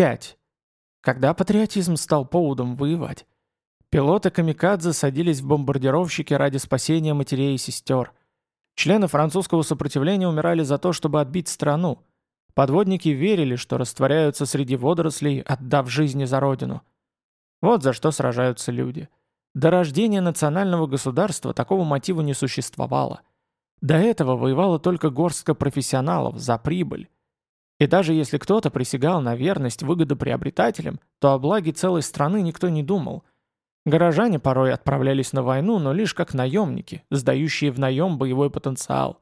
5. Когда патриотизм стал поводом воевать? Пилоты камикадзе садились в бомбардировщики ради спасения матерей и сестер. Члены французского сопротивления умирали за то, чтобы отбить страну. Подводники верили, что растворяются среди водорослей, отдав жизни за родину. Вот за что сражаются люди. До рождения национального государства такого мотива не существовало. До этого воевала только горстка профессионалов за прибыль. И даже если кто-то присягал на верность выгодоприобретателям, то о благе целой страны никто не думал. Горожане порой отправлялись на войну, но лишь как наемники, сдающие в наем боевой потенциал.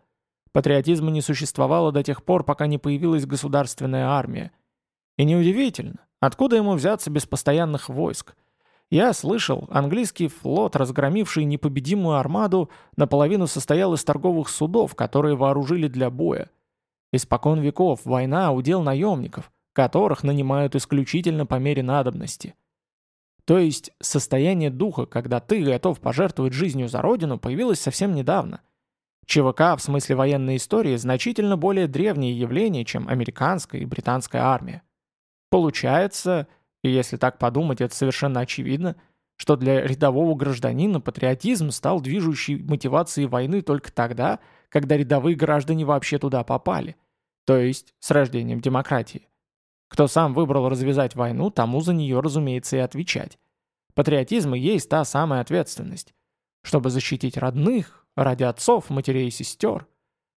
Патриотизма не существовало до тех пор, пока не появилась государственная армия. И неудивительно, откуда ему взяться без постоянных войск. Я слышал, английский флот, разгромивший непобедимую армаду, наполовину состоял из торговых судов, которые вооружили для боя. Испокон веков война – удел наемников, которых нанимают исключительно по мере надобности. То есть состояние духа, когда ты готов пожертвовать жизнью за родину, появилось совсем недавно. ЧВК в смысле военной истории значительно более древнее явление, чем американская и британская армия. Получается, и если так подумать, это совершенно очевидно, что для рядового гражданина патриотизм стал движущей мотивацией войны только тогда, когда рядовые граждане вообще туда попали, то есть с рождением демократии. Кто сам выбрал развязать войну, тому за нее, разумеется, и отвечать. Патриотизм и есть та самая ответственность. Чтобы защитить родных, ради отцов, матерей и сестер.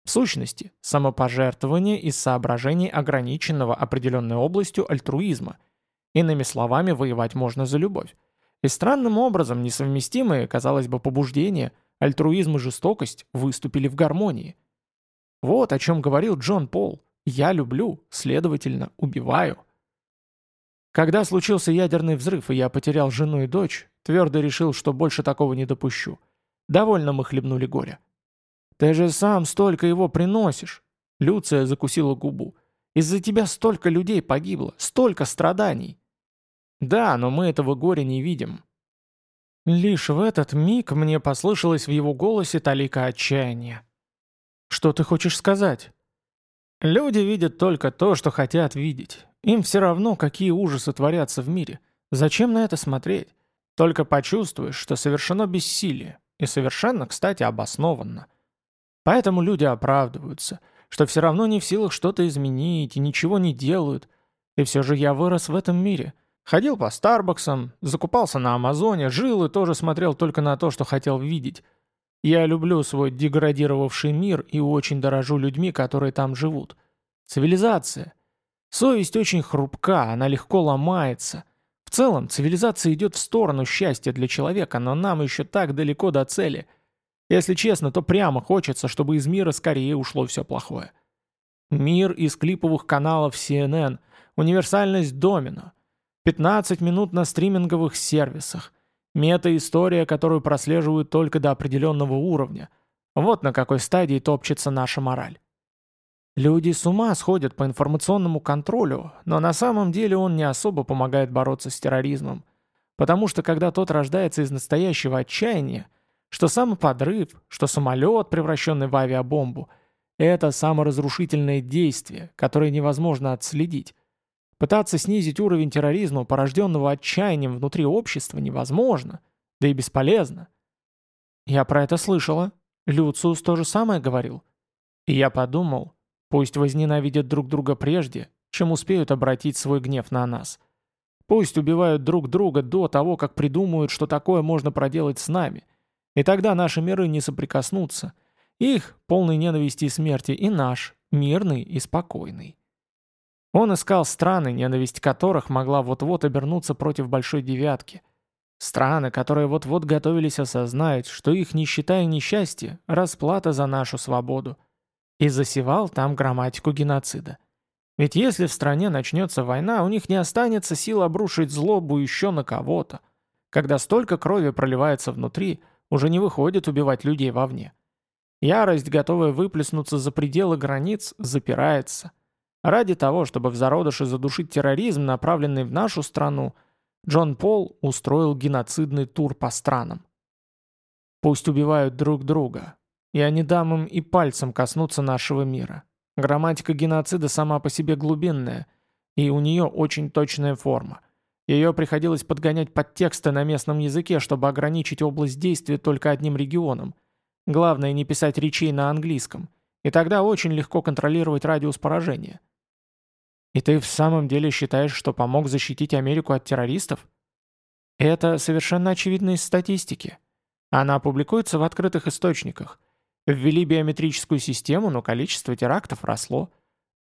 В сущности, самопожертвование из соображений ограниченного определенной областью альтруизма. Иными словами, воевать можно за любовь. И странным образом несовместимые, казалось бы, побуждения – Альтруизм и жестокость выступили в гармонии. Вот о чем говорил Джон Пол. «Я люблю, следовательно, убиваю». Когда случился ядерный взрыв, и я потерял жену и дочь, твердо решил, что больше такого не допущу. Довольно мы хлебнули горя. «Ты же сам столько его приносишь!» Люция закусила губу. «Из-за тебя столько людей погибло, столько страданий!» «Да, но мы этого горя не видим. Лишь в этот миг мне послышалось в его голосе талика отчаяния. «Что ты хочешь сказать?» «Люди видят только то, что хотят видеть. Им все равно, какие ужасы творятся в мире. Зачем на это смотреть? Только почувствуешь, что совершено бессилие. И совершенно, кстати, обоснованно. Поэтому люди оправдываются, что все равно не в силах что-то изменить и ничего не делают. И все же я вырос в этом мире. Ходил по Старбаксам, закупался на Амазоне, жил и тоже смотрел только на то, что хотел видеть. Я люблю свой деградировавший мир и очень дорожу людьми, которые там живут. Цивилизация. Совесть очень хрупка, она легко ломается. В целом, цивилизация идет в сторону счастья для человека, но нам еще так далеко до цели. Если честно, то прямо хочется, чтобы из мира скорее ушло все плохое. Мир из клиповых каналов CNN, универсальность домино – 15 минут на стриминговых сервисах. Мета-история, которую прослеживают только до определенного уровня. Вот на какой стадии топчется наша мораль. Люди с ума сходят по информационному контролю, но на самом деле он не особо помогает бороться с терроризмом. Потому что когда тот рождается из настоящего отчаяния, что самоподрыв, что самолет, превращенный в авиабомбу, это саморазрушительное действие, которое невозможно отследить. Пытаться снизить уровень терроризма, порожденного отчаянием внутри общества, невозможно, да и бесполезно. Я про это слышала. Люциус то же самое говорил. И я подумал, пусть возненавидят друг друга прежде, чем успеют обратить свой гнев на нас. Пусть убивают друг друга до того, как придумают, что такое можно проделать с нами. И тогда наши миры не соприкоснутся. Их, полный ненависти и смерти, и наш, мирный и спокойный. Он искал страны, ненависть которых могла вот-вот обернуться против Большой Девятки. Страны, которые вот-вот готовились осознать, что их нищета и несчастье – расплата за нашу свободу. И засевал там грамматику геноцида. Ведь если в стране начнется война, у них не останется сил обрушить злобу еще на кого-то. Когда столько крови проливается внутри, уже не выходит убивать людей вовне. Ярость, готовая выплеснуться за пределы границ, запирается – Ради того, чтобы в зародыше задушить терроризм, направленный в нашу страну, Джон Пол устроил геноцидный тур по странам. Пусть убивают друг друга. Я не дам им и пальцем коснуться нашего мира. Грамматика геноцида сама по себе глубинная. и у нее очень точная форма. Ее приходилось подгонять под тексты на местном языке, чтобы ограничить область действия только одним регионом. Главное не писать речей на английском, и тогда очень легко контролировать радиус поражения. И ты в самом деле считаешь, что помог защитить Америку от террористов? Это совершенно очевидно из статистики. Она публикуется в открытых источниках. Ввели биометрическую систему, но количество терактов росло.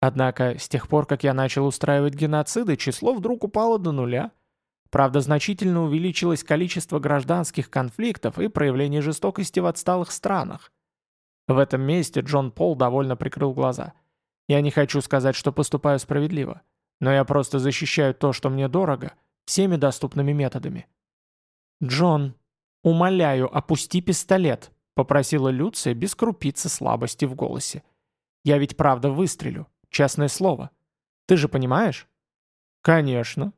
Однако, с тех пор, как я начал устраивать геноциды, число вдруг упало до нуля. Правда, значительно увеличилось количество гражданских конфликтов и проявлений жестокости в отсталых странах. В этом месте Джон Пол довольно прикрыл глаза. Я не хочу сказать, что поступаю справедливо, но я просто защищаю то, что мне дорого, всеми доступными методами. «Джон, умоляю, опусти пистолет», — попросила Люция без крупицы слабости в голосе. «Я ведь правда выстрелю. Честное слово. Ты же понимаешь?» «Конечно.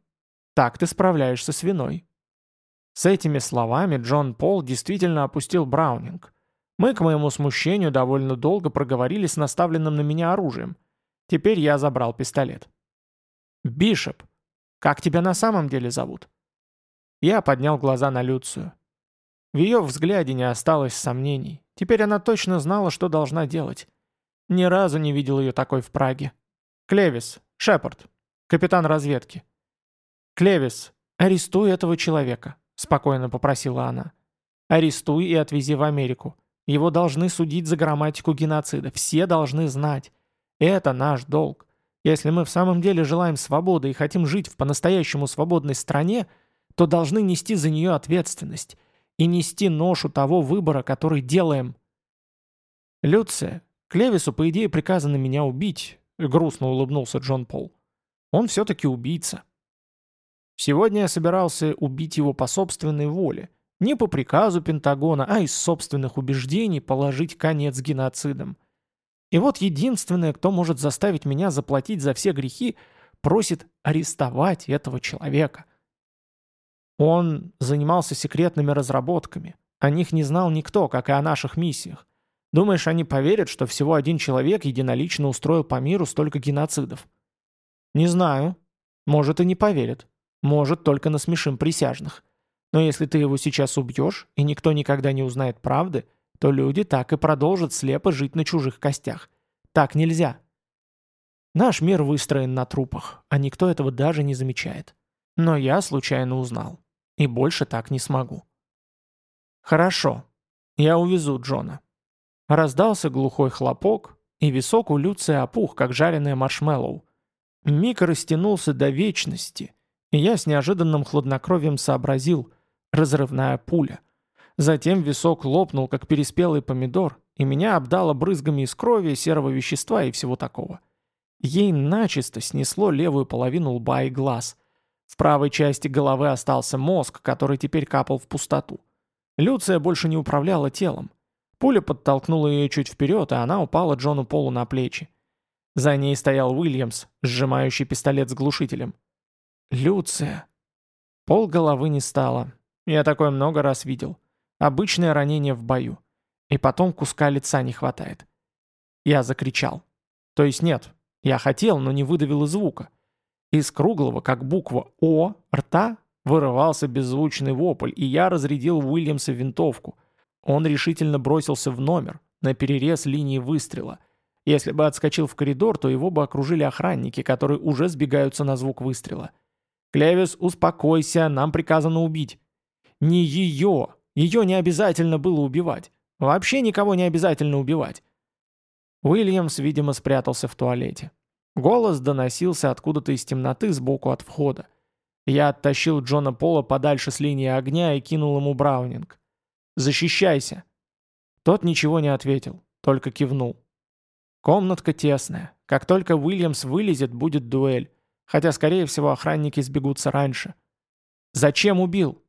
Так ты справляешься с виной». С этими словами Джон Пол действительно опустил Браунинг. Мы, к моему смущению, довольно долго проговорили с наставленным на меня оружием. Теперь я забрал пистолет. «Бишоп, как тебя на самом деле зовут?» Я поднял глаза на Люцию. В ее взгляде не осталось сомнений. Теперь она точно знала, что должна делать. Ни разу не видел ее такой в Праге. Клевис, Шепард, капитан разведки. Клевис, арестуй этого человека, спокойно попросила она. Арестуй и отвези в Америку. Его должны судить за грамматику геноцида. Все должны знать. Это наш долг. Если мы в самом деле желаем свободы и хотим жить в по-настоящему свободной стране, то должны нести за нее ответственность и нести ношу того выбора, который делаем. Люция, Клевису, по идее, приказано меня убить, грустно улыбнулся Джон Пол. Он все-таки убийца. Сегодня я собирался убить его по собственной воле, не по приказу Пентагона, а из собственных убеждений положить конец геноцидам. И вот единственное, кто может заставить меня заплатить за все грехи, просит арестовать этого человека. Он занимался секретными разработками. О них не знал никто, как и о наших миссиях. Думаешь, они поверят, что всего один человек единолично устроил по миру столько геноцидов? Не знаю. Может, и не поверят. Может, только насмешим присяжных. Но если ты его сейчас убьешь, и никто никогда не узнает правды, то люди так и продолжат слепо жить на чужих костях. Так нельзя. Наш мир выстроен на трупах, а никто этого даже не замечает. Но я случайно узнал. И больше так не смогу. Хорошо. Я увезу Джона. Раздался глухой хлопок, и висок у Люция опух, как жареное маршмеллоу. Миг растянулся до вечности, и я с неожиданным хладнокровием сообразил — разрывная пуля. Затем висок лопнул, как переспелый помидор, и меня обдало брызгами из крови, серого вещества и всего такого. Ей начисто снесло левую половину лба и глаз. В правой части головы остался мозг, который теперь капал в пустоту. Люция больше не управляла телом. Пуля подтолкнула ее чуть вперед, и она упала Джону Полу на плечи. За ней стоял Уильямс, сжимающий пистолет с глушителем. «Люция!» Пол головы не стало. Я такое много раз видел. Обычное ранение в бою. И потом куска лица не хватает. Я закричал. То есть нет, я хотел, но не выдавил и звука. Из круглого, как буква «О» рта вырывался беззвучный вопль, и я разрядил Уильямса винтовку. Он решительно бросился в номер, на перерез линии выстрела. Если бы отскочил в коридор, то его бы окружили охранники, которые уже сбегаются на звук выстрела. «Клевис, успокойся, нам приказано убить». «Не ее! Ее не обязательно было убивать. Вообще никого не обязательно убивать». Уильямс, видимо, спрятался в туалете. Голос доносился откуда-то из темноты сбоку от входа. Я оттащил Джона Пола подальше с линии огня и кинул ему браунинг. Защищайся!» Тот ничего не ответил, только кивнул. Комнатка тесная. Как только Уильямс вылезет, будет дуэль. Хотя, скорее всего, охранники сбегутся раньше. «Зачем убил?»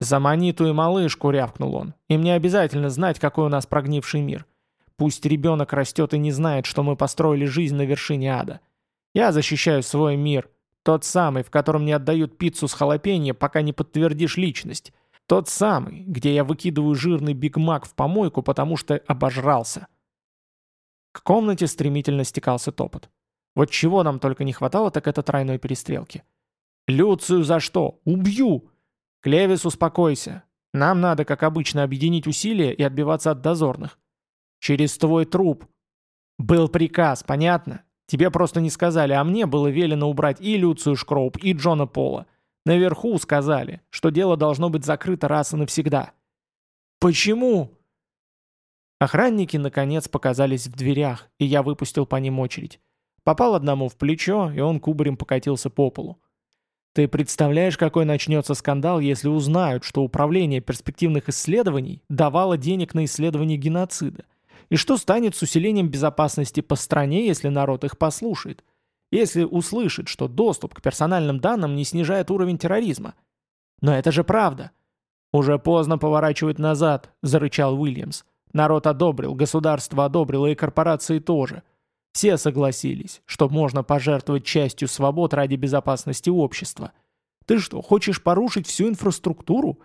«Замани ту и малышку», — рявкнул он. «Им не обязательно знать, какой у нас прогнивший мир. Пусть ребенок растет и не знает, что мы построили жизнь на вершине ада. Я защищаю свой мир, тот самый, в котором не отдают пиццу с халапеньо, пока не подтвердишь личность. Тот самый, где я выкидываю жирный Биг Мак в помойку, потому что обожрался. К комнате стремительно стекался топот. Вот чего нам только не хватало, так это тройной перестрелки. «Люцию за что? Убью!» «Клевис, успокойся. Нам надо, как обычно, объединить усилия и отбиваться от дозорных. Через твой труп. Был приказ, понятно? Тебе просто не сказали, а мне было велено убрать и Люцию Шкроуп, и Джона Пола. Наверху сказали, что дело должно быть закрыто раз и навсегда. Почему? Охранники, наконец, показались в дверях, и я выпустил по ним очередь. Попал одному в плечо, и он кубарем покатился по полу. Ты представляешь, какой начнется скандал, если узнают, что Управление перспективных исследований давало денег на исследование геноцида? И что станет с усилением безопасности по стране, если народ их послушает? Если услышит, что доступ к персональным данным не снижает уровень терроризма? Но это же правда. Уже поздно поворачивать назад, зарычал Уильямс. Народ одобрил, государство одобрило и корпорации тоже. Все согласились, что можно пожертвовать частью свобод ради безопасности общества. Ты что, хочешь порушить всю инфраструктуру?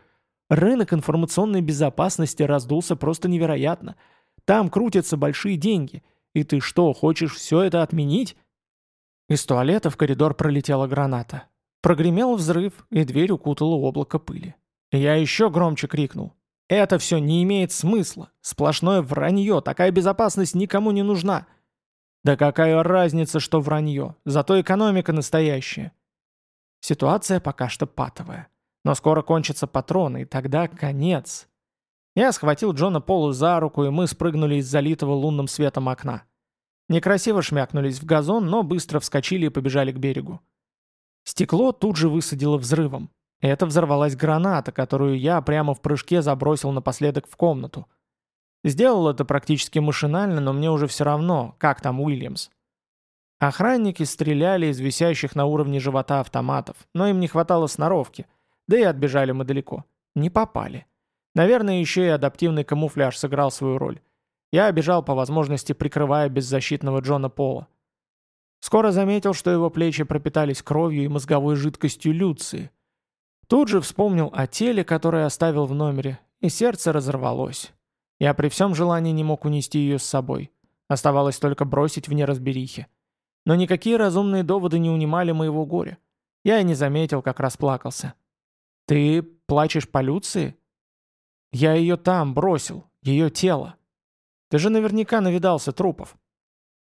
Рынок информационной безопасности раздулся просто невероятно. Там крутятся большие деньги. И ты что, хочешь все это отменить? Из туалета в коридор пролетела граната. Прогремел взрыв, и дверь укутала облако пыли. Я еще громче крикнул. «Это все не имеет смысла. Сплошное вранье. Такая безопасность никому не нужна». Да какая разница, что вранье, зато экономика настоящая. Ситуация пока что патовая. Но скоро кончатся патроны, и тогда конец. Я схватил Джона Полу за руку, и мы спрыгнули из залитого лунным светом окна. Некрасиво шмякнулись в газон, но быстро вскочили и побежали к берегу. Стекло тут же высадило взрывом. Это взорвалась граната, которую я прямо в прыжке забросил напоследок в комнату. Сделал это практически машинально, но мне уже все равно, как там Уильямс. Охранники стреляли из висящих на уровне живота автоматов, но им не хватало сноровки, да и отбежали мы далеко. Не попали. Наверное, еще и адаптивный камуфляж сыграл свою роль. Я бежал по возможности, прикрывая беззащитного Джона Пола. Скоро заметил, что его плечи пропитались кровью и мозговой жидкостью Люции. Тут же вспомнил о теле, которое оставил в номере, и сердце разорвалось. Я при всем желании не мог унести ее с собой. Оставалось только бросить в неразберихе. Но никакие разумные доводы не унимали моего горя. Я и не заметил, как расплакался. «Ты плачешь по Люции?» «Я ее там бросил, ее тело. Ты же наверняка навидался трупов».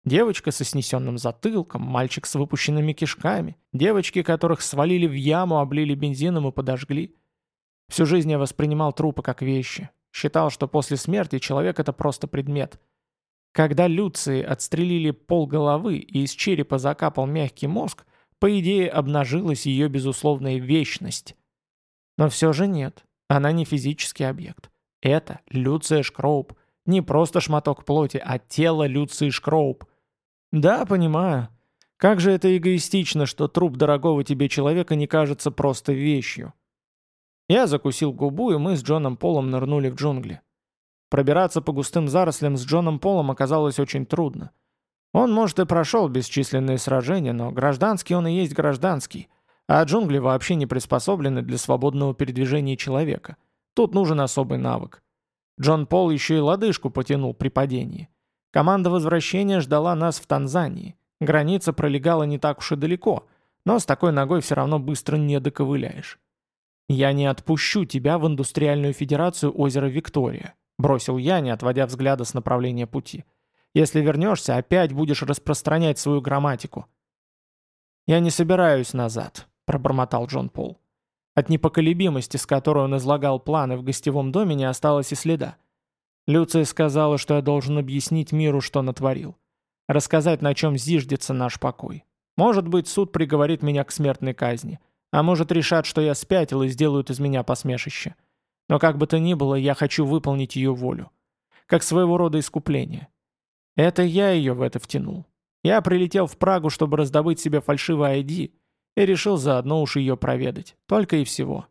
Девочка со снесенным затылком, мальчик с выпущенными кишками, девочки, которых свалили в яму, облили бензином и подожгли. Всю жизнь я воспринимал трупы как вещи, Считал, что после смерти человек — это просто предмет. Когда Люции отстрелили пол головы и из черепа закапал мягкий мозг, по идее обнажилась ее безусловная вечность. Но все же нет, она не физический объект. Это Люция Шкроуп. Не просто шматок плоти, а тело Люции Шкроуп. Да, понимаю. Как же это эгоистично, что труп дорогого тебе человека не кажется просто вещью. Я закусил губу, и мы с Джоном Полом нырнули в джунгли. Пробираться по густым зарослям с Джоном Полом оказалось очень трудно. Он, может, и прошел бесчисленные сражения, но гражданский он и есть гражданский, а джунгли вообще не приспособлены для свободного передвижения человека. Тут нужен особый навык. Джон Пол еще и лодыжку потянул при падении. Команда возвращения ждала нас в Танзании. Граница пролегала не так уж и далеко, но с такой ногой все равно быстро не доковыляешь. «Я не отпущу тебя в Индустриальную Федерацию озера Виктория», бросил я, не отводя взгляда с направления пути. «Если вернешься, опять будешь распространять свою грамматику». «Я не собираюсь назад», — пробормотал Джон Пол. От непоколебимости, с которой он излагал планы в гостевом доме, не осталось и следа. Люция сказала, что я должен объяснить миру, что натворил. Рассказать, на чем зиждется наш покой. Может быть, суд приговорит меня к смертной казни. А может решат, что я спятил и сделают из меня посмешище. Но как бы то ни было, я хочу выполнить ее волю. Как своего рода искупление. Это я ее в это втянул. Я прилетел в Прагу, чтобы раздобыть себе фальшивый ID, и решил заодно уж ее проведать. Только и всего.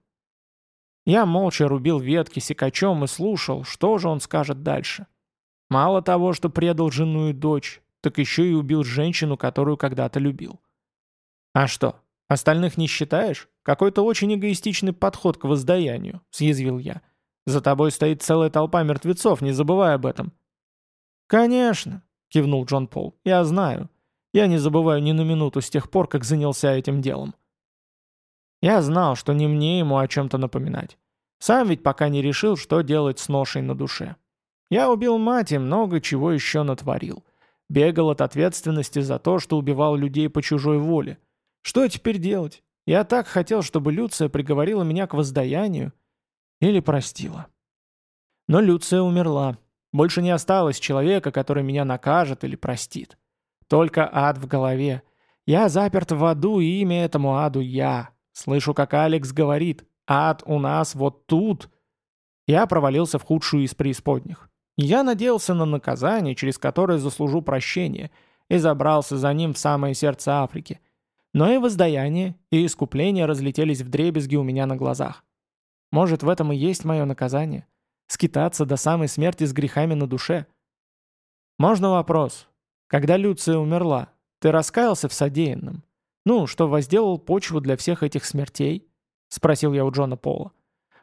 Я молча рубил ветки секачом и слушал, что же он скажет дальше. Мало того, что предал жену и дочь, так еще и убил женщину, которую когда-то любил. А что, Остальных не считаешь? Какой-то очень эгоистичный подход к воздаянию», — съязвил я. «За тобой стоит целая толпа мертвецов, не забывай об этом». «Конечно», — кивнул Джон Пол, — «я знаю. Я не забываю ни на минуту с тех пор, как занялся этим делом. Я знал, что не мне ему о чем-то напоминать. Сам ведь пока не решил, что делать с ношей на душе. Я убил мать и много чего еще натворил. Бегал от ответственности за то, что убивал людей по чужой воле. Что теперь делать? Я так хотел, чтобы Люция приговорила меня к воздаянию. Или простила. Но Люция умерла. Больше не осталось человека, который меня накажет или простит. Только ад в голове. Я заперт в аду, и имя этому аду я. Слышу, как Алекс говорит, ад у нас вот тут. Я провалился в худшую из преисподних. Я надеялся на наказание, через которое заслужу прощение, и забрался за ним в самое сердце Африки. Но и воздаяние, и искупление разлетелись в дребезги у меня на глазах. Может, в этом и есть мое наказание? Скитаться до самой смерти с грехами на душе? Можно вопрос? Когда Люция умерла, ты раскаялся в содеянном? Ну, что возделал почву для всех этих смертей? Спросил я у Джона Пола.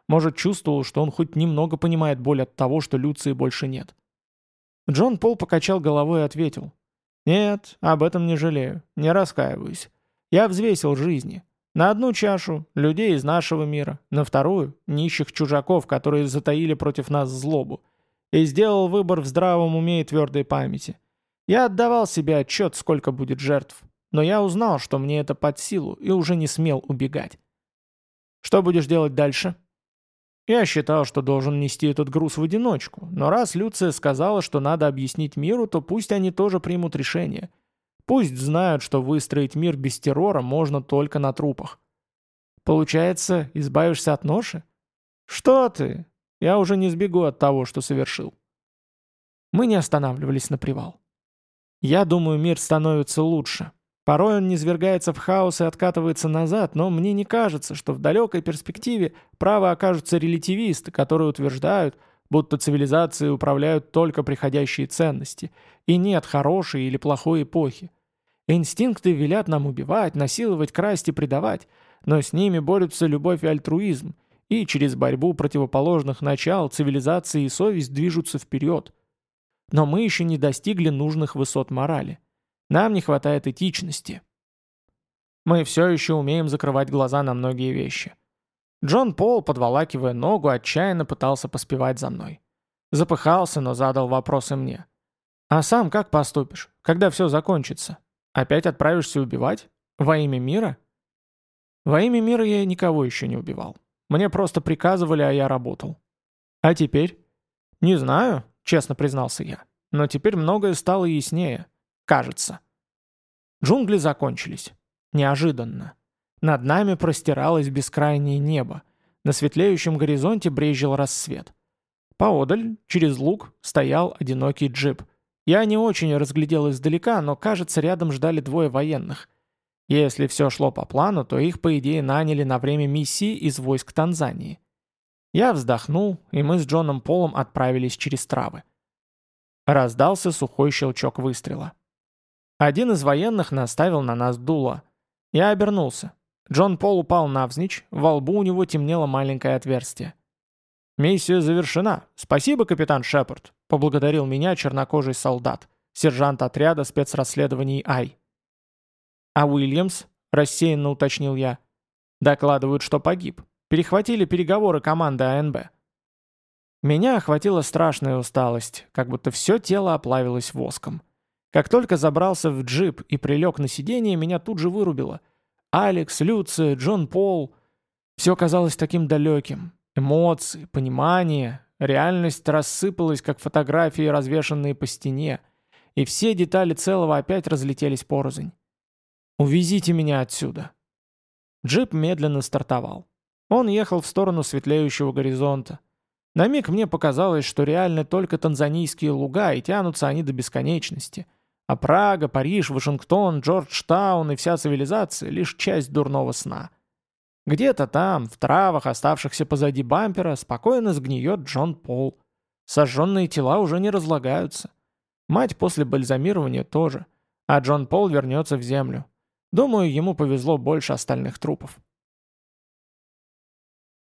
Может, чувствовал, что он хоть немного понимает боль от того, что Люции больше нет. Джон Пол покачал головой и ответил. «Нет, об этом не жалею, не раскаиваюсь. Я взвесил жизни. На одну чашу – людей из нашего мира, на вторую – нищих чужаков, которые затаили против нас злобу. И сделал выбор в здравом уме и твердой памяти. Я отдавал себе отчет, сколько будет жертв. Но я узнал, что мне это под силу, и уже не смел убегать. Что будешь делать дальше? Я считал, что должен нести этот груз в одиночку, но раз Люция сказала, что надо объяснить миру, то пусть они тоже примут решение – Пусть знают, что выстроить мир без террора можно только на трупах. Получается, избавишься от ноши? Что ты? Я уже не сбегу от того, что совершил. Мы не останавливались на привал. Я думаю, мир становится лучше. Порой он низвергается в хаос и откатывается назад, но мне не кажется, что в далекой перспективе правы окажутся релятивисты, которые утверждают, будто цивилизации управляют только приходящие ценности, и нет хорошей или плохой эпохи. Инстинкты велят нам убивать, насиловать, красть и предавать, но с ними борются любовь и альтруизм, и через борьбу противоположных начал цивилизации и совесть движутся вперед. Но мы еще не достигли нужных высот морали. Нам не хватает этичности. Мы все еще умеем закрывать глаза на многие вещи. Джон Пол, подволакивая ногу, отчаянно пытался поспевать за мной. Запыхался, но задал вопросы мне. «А сам как поступишь, когда все закончится? Опять отправишься убивать? Во имя мира? Во имя мира я никого еще не убивал. Мне просто приказывали, а я работал. А теперь? Не знаю, честно признался я. Но теперь многое стало яснее. Кажется. Джунгли закончились. Неожиданно. Над нами простиралось бескрайнее небо. На светлеющем горизонте брезжил рассвет. Поодаль, через луг, стоял одинокий джип. Я не очень разглядел издалека, но, кажется, рядом ждали двое военных. Если все шло по плану, то их, по идее, наняли на время миссии из войск Танзании. Я вздохнул, и мы с Джоном Полом отправились через травы. Раздался сухой щелчок выстрела. Один из военных наставил на нас дуло. Я обернулся. Джон Пол упал навзничь, во лбу у него темнело маленькое отверстие. «Миссия завершена. Спасибо, капитан Шепард», — поблагодарил меня чернокожий солдат, сержант отряда спецрасследований Ай. «А Уильямс?» — рассеянно уточнил я. «Докладывают, что погиб. Перехватили переговоры команды АНБ». Меня охватила страшная усталость, как будто все тело оплавилось воском. Как только забрался в джип и прилег на сиденье, меня тут же вырубило. Алекс, Люция, Джон Пол... Все казалось таким далеким, Эмоции, понимание, реальность рассыпалась, как фотографии, развешанные по стене, и все детали целого опять разлетелись порознь. «Увезите меня отсюда!» Джип медленно стартовал. Он ехал в сторону светлеющего горизонта. На миг мне показалось, что реальны только танзанийские луга, и тянутся они до бесконечности. А Прага, Париж, Вашингтон, Джорджтаун и вся цивилизация — лишь часть дурного сна — где-то там, в травах, оставшихся позади бампера, спокойно сгниет Джон Пол. Сожженные тела уже не разлагаются. Мать после бальзамирования тоже. А Джон Пол вернется в землю. Думаю, ему повезло больше остальных трупов.